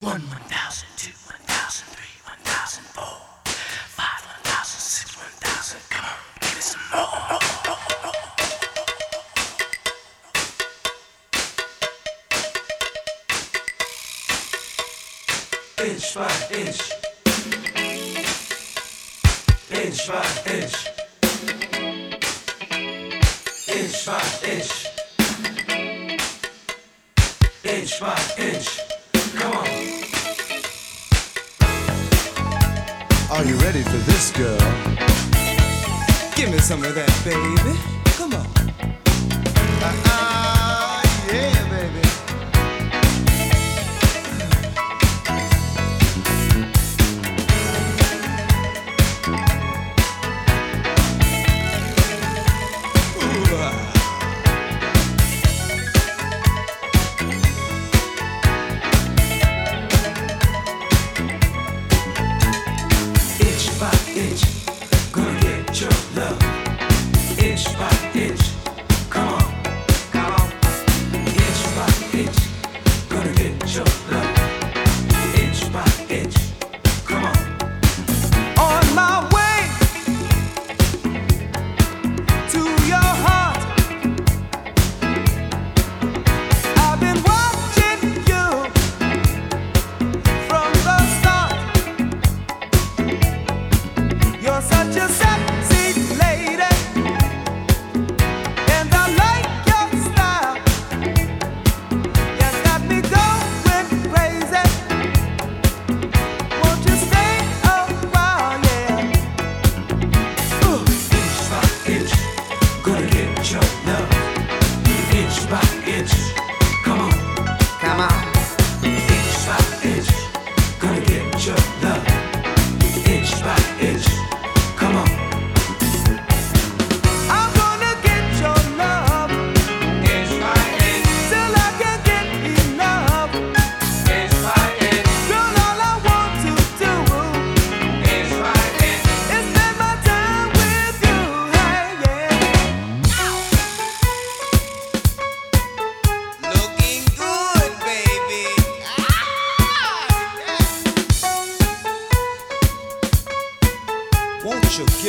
One, one thousand, two, one thousand, three, one thousand, four, five, one thousand, six, one thousand. Come on, give me some more. Oh, oh, oh, inch by inch, inch by inch, inch by inch, inch by inch. Are you ready for this, girl? Give me some of that, baby. Come on.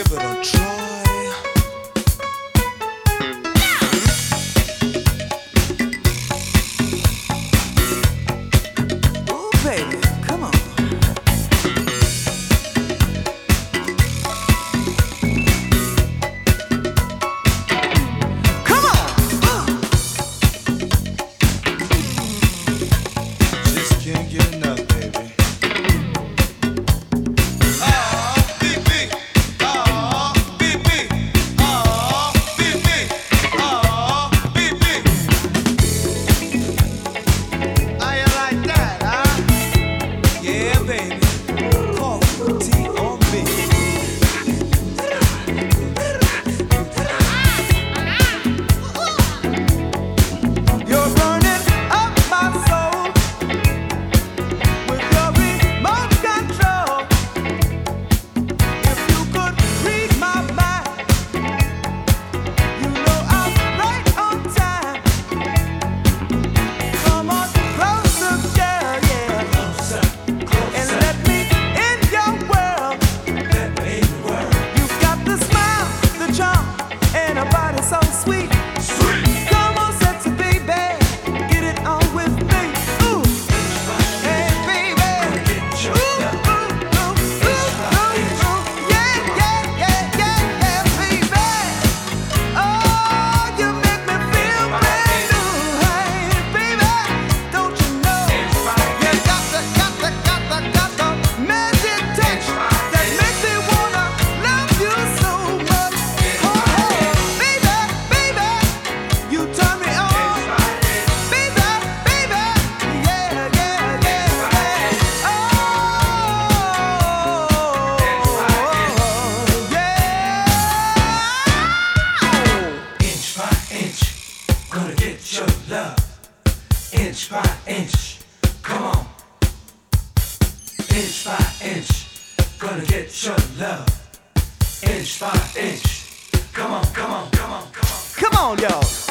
But I try. sweet. Gonna get your love inch by inch. Come on. Inch by inch. Gonna get your love inch by inch. Come on, come on, come on, come on. Come on, y'all.